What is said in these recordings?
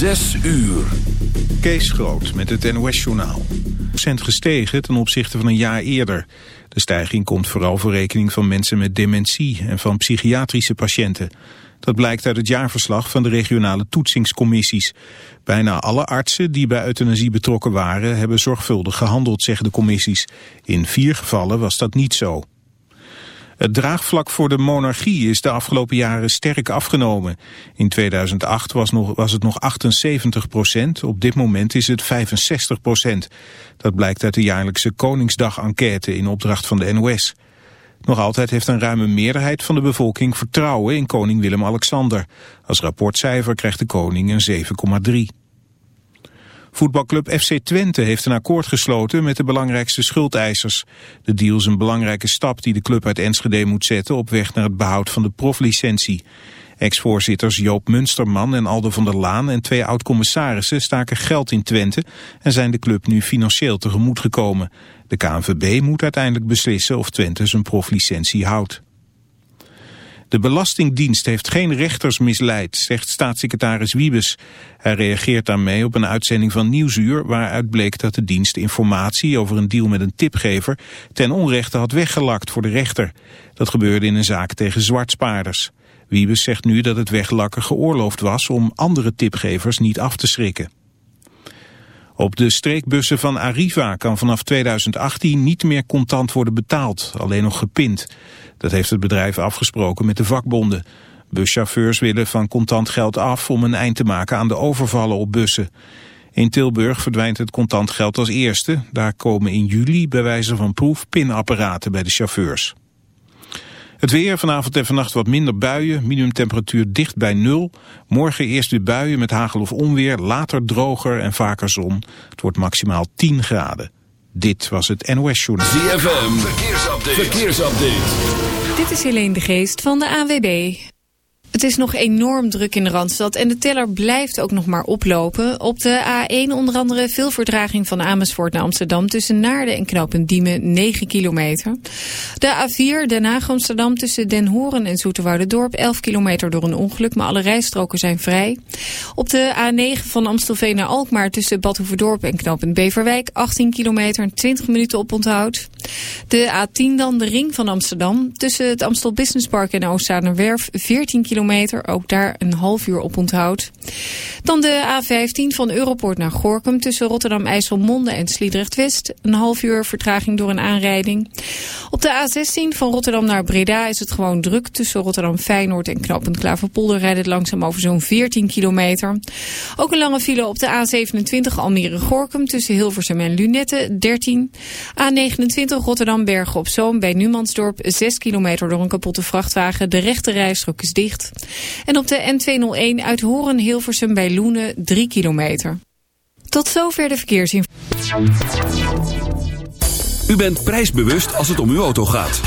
Zes uur. Kees Groot met het NOS-journaal. Cent gestegen ten opzichte van een jaar eerder. De stijging komt vooral voor rekening van mensen met dementie en van psychiatrische patiënten. Dat blijkt uit het jaarverslag van de regionale toetsingscommissies. Bijna alle artsen die bij euthanasie betrokken waren... hebben zorgvuldig gehandeld, zeggen de commissies. In vier gevallen was dat niet zo. Het draagvlak voor de monarchie is de afgelopen jaren sterk afgenomen. In 2008 was, nog, was het nog 78 procent, op dit moment is het 65 procent. Dat blijkt uit de jaarlijkse Koningsdag-enquête in opdracht van de NOS. Nog altijd heeft een ruime meerderheid van de bevolking vertrouwen in koning Willem-Alexander. Als rapportcijfer krijgt de koning een 7,3. Voetbalclub FC Twente heeft een akkoord gesloten met de belangrijkste schuldeisers. De deal is een belangrijke stap die de club uit Enschede moet zetten op weg naar het behoud van de proflicentie. Ex-voorzitters Joop Munsterman en Aldo van der Laan en twee oud-commissarissen staken geld in Twente en zijn de club nu financieel tegemoet gekomen. De KNVB moet uiteindelijk beslissen of Twente zijn proflicentie houdt. De Belastingdienst heeft geen rechters misleid, zegt staatssecretaris Wiebes. Hij reageert daarmee op een uitzending van Nieuwsuur... waaruit bleek dat de dienst informatie over een deal met een tipgever... ten onrechte had weggelakt voor de rechter. Dat gebeurde in een zaak tegen zwartspaarders. Wiebes zegt nu dat het weglakken geoorloofd was... om andere tipgevers niet af te schrikken. Op de streekbussen van Arriva kan vanaf 2018 niet meer contant worden betaald, alleen nog gepind. Dat heeft het bedrijf afgesproken met de vakbonden. Buschauffeurs willen van contant geld af om een eind te maken aan de overvallen op bussen. In Tilburg verdwijnt het contant geld als eerste. Daar komen in juli bij wijze van proef pinapparaten bij de chauffeurs. Het weer, vanavond en vannacht wat minder buien, minimumtemperatuur dicht bij nul. Morgen eerst weer buien met hagel of onweer, later droger en vaker zon. Het wordt maximaal 10 graden. Dit was het NOS Journal. ZFM, verkeersupdate. verkeersupdate. Dit is Helene de Geest van de AWB. Het is nog enorm druk in de Randstad en de teller blijft ook nog maar oplopen. Op de A1 onder andere veel verdraging van Amersfoort naar Amsterdam... tussen Naarden en Knopendiemen 9 kilometer. De A4 Den Haag Amsterdam tussen Den Horen en Dorp 11 kilometer door een ongeluk, maar alle rijstroken zijn vrij. Op de A9 van Amstelveen naar Alkmaar tussen Bad Hoeverdorp en Knopend Beverwijk... 18 kilometer en 20 minuten op onthoud. De A10 dan de ring van Amsterdam tussen het Amstel Business Park en Oostzaanerwerf 14 kilometer ook daar een half uur op onthoud. Dan de A15 van Europoort naar Gorkum tussen Rotterdam-IJsselmonde en Sliedrecht-West. Een half uur vertraging door een aanrijding. Op de A16 van Rotterdam naar Breda is het gewoon druk tussen Rotterdam-Feyenoord en Knopend Klaverpolder rijdt het langzaam over zo'n 14 kilometer. Ook een lange file op de A27 Almere-Gorkum tussen Hilversum en Lunette 13. A29 Rotterdam-Bergen op Zoom bij Numansdorp 6 kilometer door een kapotte vrachtwagen. De rechte rijstrook is dicht. En op de N201 uit Horen-Hilversum bij Loenen 3 kilometer. Tot zover de verkeersinformatie. U bent prijsbewust als het om uw auto gaat.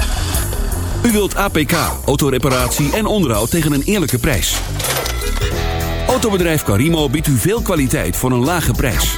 U wilt APK, autoreparatie en onderhoud tegen een eerlijke prijs. Autobedrijf Carimo biedt u veel kwaliteit voor een lage prijs.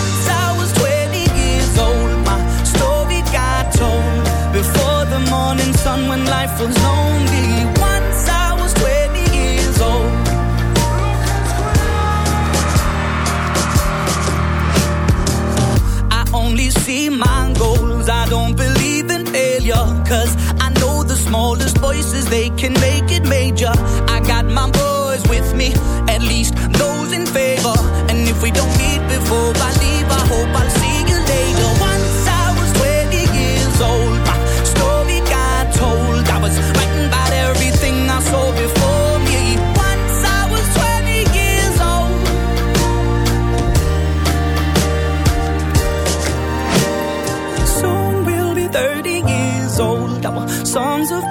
Voices, they can make it major. I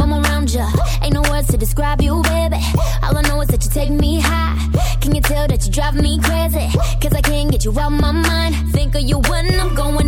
I'm around you. Ain't no words to describe you, baby. All I know is that you take me high. Can you tell that you drive me crazy? Cause I can't get you out my mind. Think of you when I'm going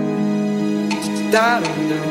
da da da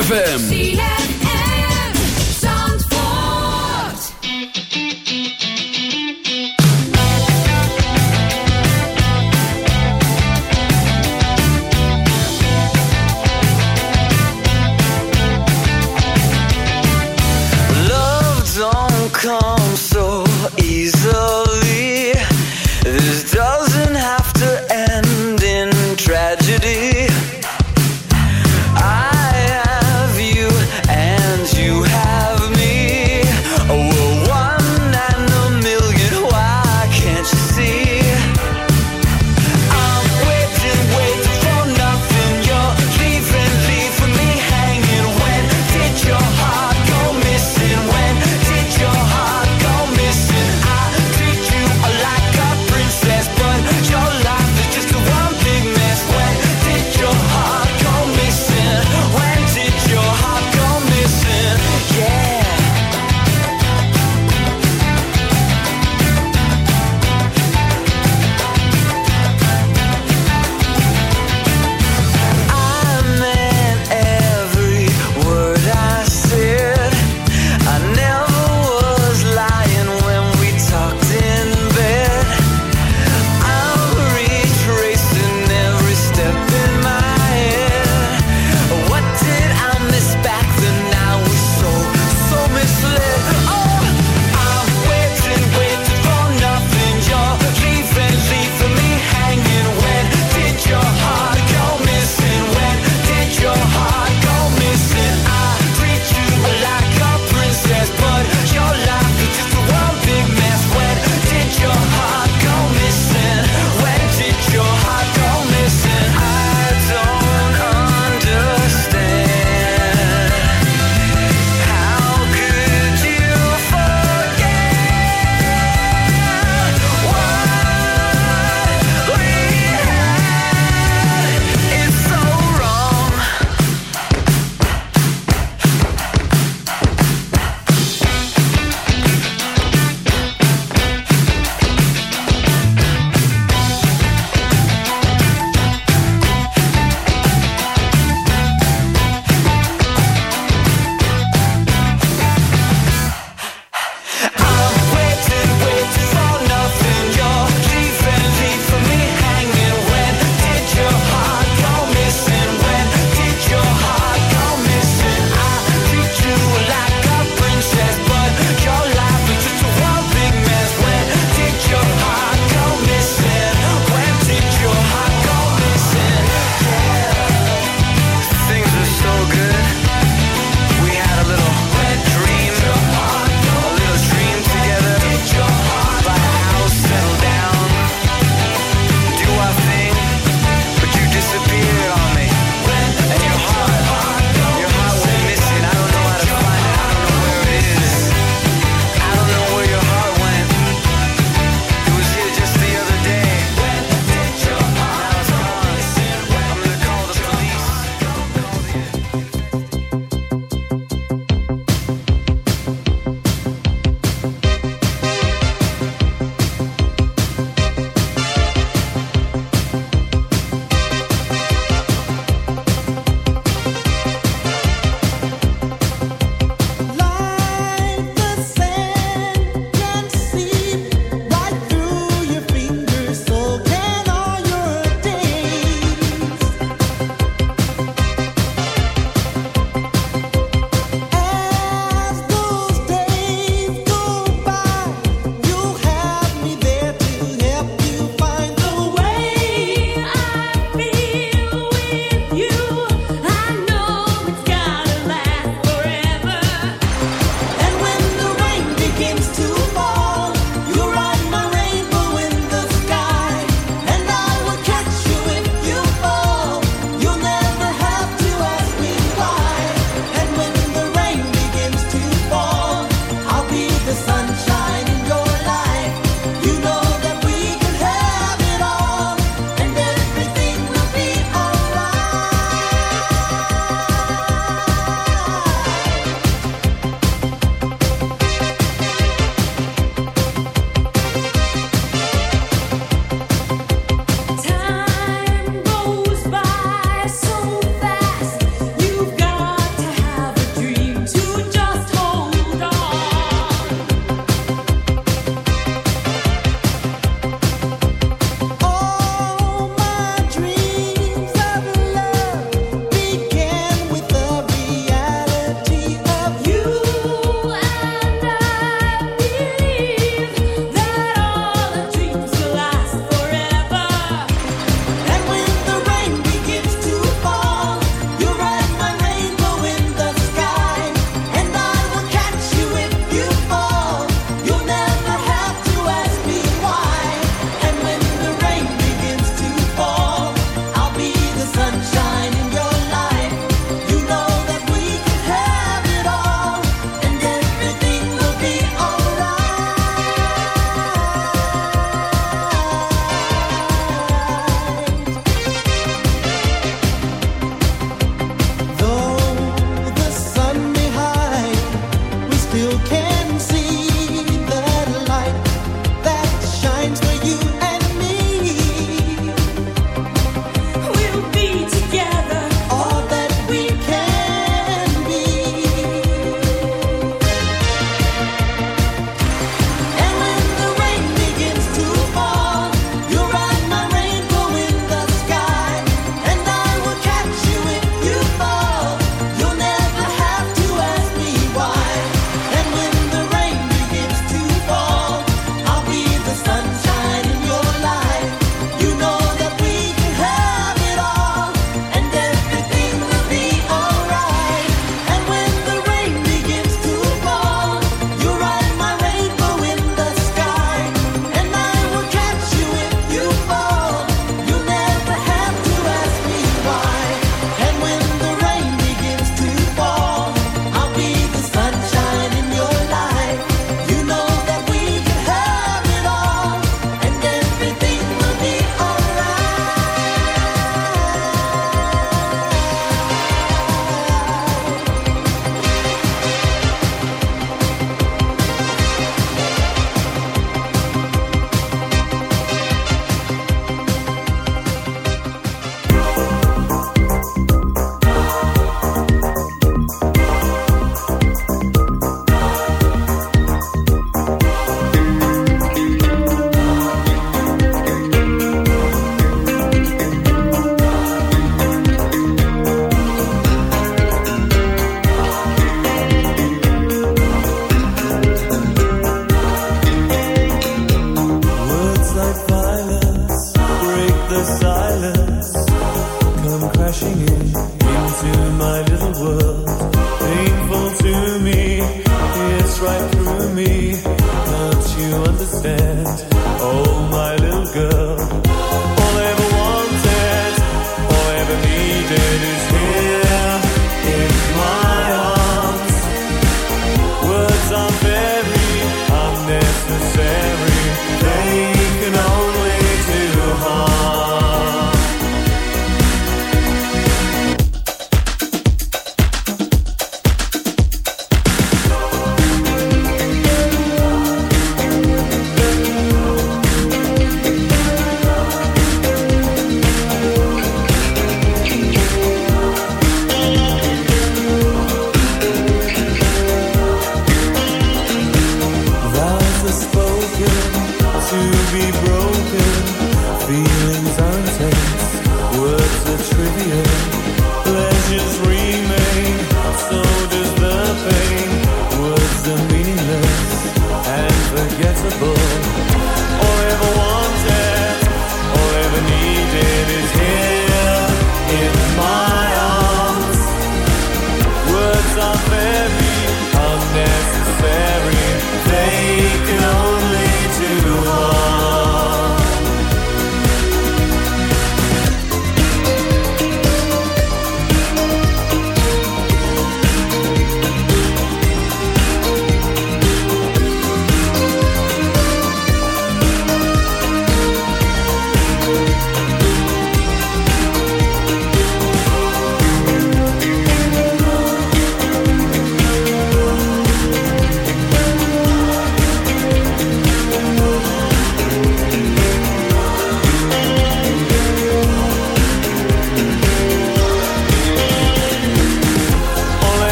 ZFM.